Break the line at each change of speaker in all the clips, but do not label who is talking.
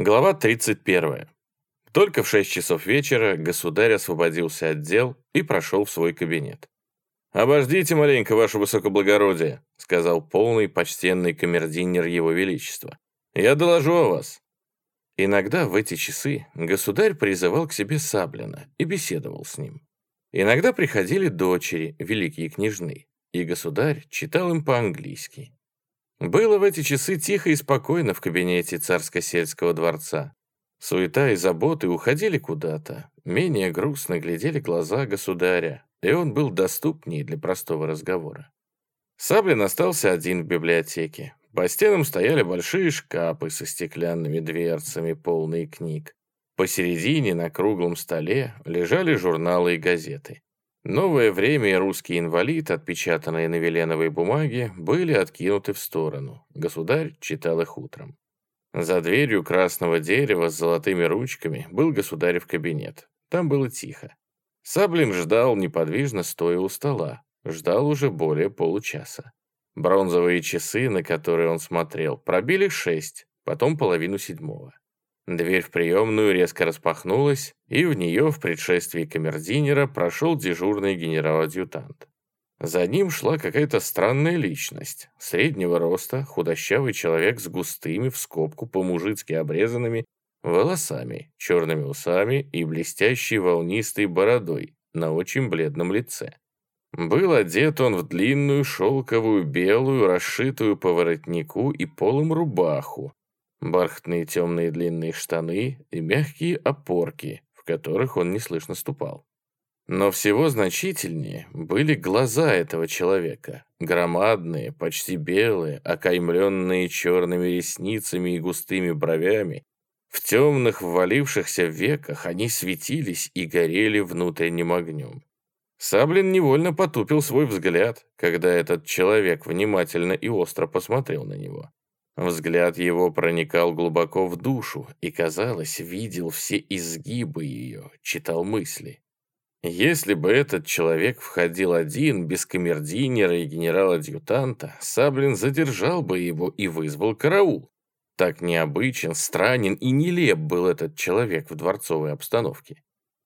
Глава 31. Только в 6 часов вечера государь освободился от дел и прошел в свой кабинет. «Обождите маленько, ваше высокоблагородие», сказал полный почтенный камердинер его величества. «Я доложу о вас». Иногда в эти часы государь призывал к себе Саблина и беседовал с ним. Иногда приходили дочери, великие княжны, и государь читал им по-английски. Было в эти часы тихо и спокойно в кабинете царско-сельского дворца. Суета и заботы уходили куда-то, менее грустно глядели глаза государя, и он был доступнее для простого разговора. Саблин остался один в библиотеке. По стенам стояли большие шкафы со стеклянными дверцами, полные книг. Посередине на круглом столе лежали журналы и газеты. Новое время и русский инвалид, отпечатанные на веленовой бумаге, были откинуты в сторону. Государь читал их утром. За дверью красного дерева с золотыми ручками был государев кабинет. Там было тихо. Саблин ждал, неподвижно стоя у стола. Ждал уже более получаса. Бронзовые часы, на которые он смотрел, пробили шесть, потом половину седьмого. Дверь в приемную резко распахнулась, и в нее в предшествии камердинера прошел дежурный генерал-адъютант. За ним шла какая-то странная личность, среднего роста, худощавый человек с густыми, в скобку по-мужицки обрезанными, волосами, черными усами и блестящей волнистой бородой на очень бледном лице. Был одет он в длинную шелковую белую, расшитую по воротнику и полом рубаху, бархатные темные длинные штаны и мягкие опорки, в которых он неслышно ступал. Но всего значительнее были глаза этого человека, громадные, почти белые, окаймленные черными ресницами и густыми бровями. В темных ввалившихся веках они светились и горели внутренним огнем. Саблин невольно потупил свой взгляд, когда этот человек внимательно и остро посмотрел на него. Взгляд его проникал глубоко в душу и, казалось, видел все изгибы ее, читал мысли. Если бы этот человек входил один, без камердинера и генерала-адъютанта, Саблин задержал бы его и вызвал караул. Так необычен, странен и нелеп был этот человек в дворцовой обстановке.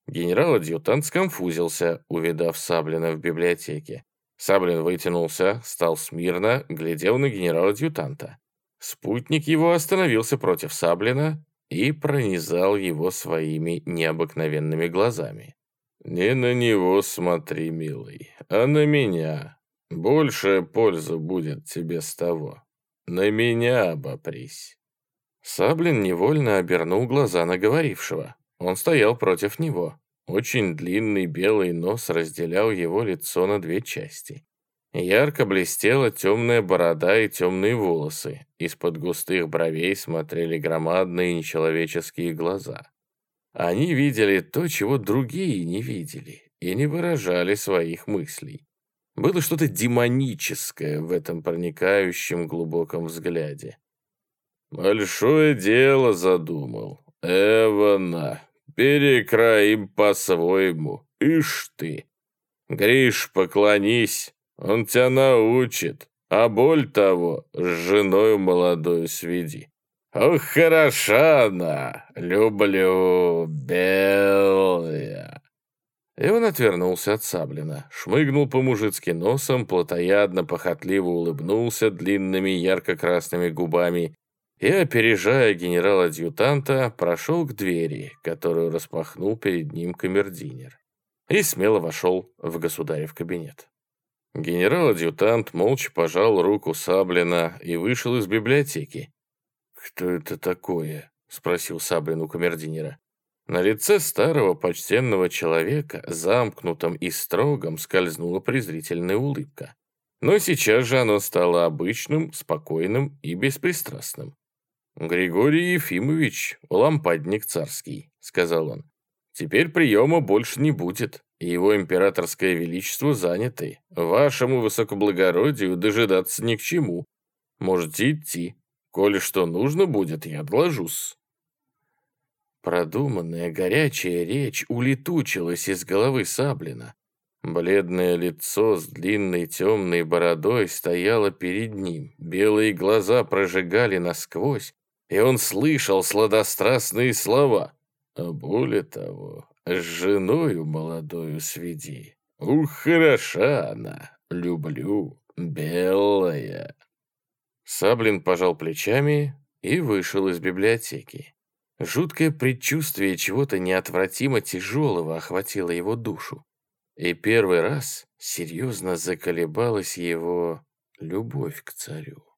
Генерал-адъютант сконфузился, увидав Саблина в библиотеке. Саблин вытянулся, стал смирно, глядел на генерала-адъютанта. Спутник его остановился против Саблина и пронизал его своими необыкновенными глазами. «Не на него смотри, милый, а на меня. Большая польза будет тебе с того. На меня обопрись». Саблин невольно обернул глаза на говорившего. Он стоял против него. Очень длинный белый нос разделял его лицо на две части. Ярко блестела темная борода и темные волосы. Из-под густых бровей смотрели громадные нечеловеческие глаза. Они видели то, чего другие не видели, и не выражали своих мыслей. Было что-то демоническое в этом проникающем глубоком взгляде. «Большое дело задумал. Эвана, перекроим по-своему. Ишь ты! Гриш, поклонись!» Он тебя научит, а боль того с женою молодой сведи. Ох, хороша она, люблю, белая. И он отвернулся от Саблина, шмыгнул по-мужицки носом, плотоядно, похотливо улыбнулся длинными ярко-красными губами и, опережая генерала-адъютанта, прошел к двери, которую распахнул перед ним камердинер, и смело вошел в государев кабинет. Генерал-адъютант молча пожал руку Саблина и вышел из библиотеки. «Кто это такое?» — спросил Саблин у камердинера. На лице старого почтенного человека, замкнутом и строгом, скользнула презрительная улыбка. Но сейчас же оно стало обычным, спокойным и беспристрастным. «Григорий Ефимович, лампадник царский», — сказал он. «Теперь приема больше не будет его императорское величество заняты. Вашему высокоблагородию дожидаться ни к чему. Можете идти. Коли что нужно будет, я доложусь». Продуманная горячая речь улетучилась из головы Саблина. Бледное лицо с длинной темной бородой стояло перед ним, белые глаза прожигали насквозь, и он слышал сладострастные слова. А более того, с женою молодою сведи. Ух, хороша она, люблю, белая. Саблин пожал плечами и вышел из библиотеки. Жуткое предчувствие чего-то неотвратимо тяжелого охватило его душу. И первый раз серьезно заколебалась его любовь к царю.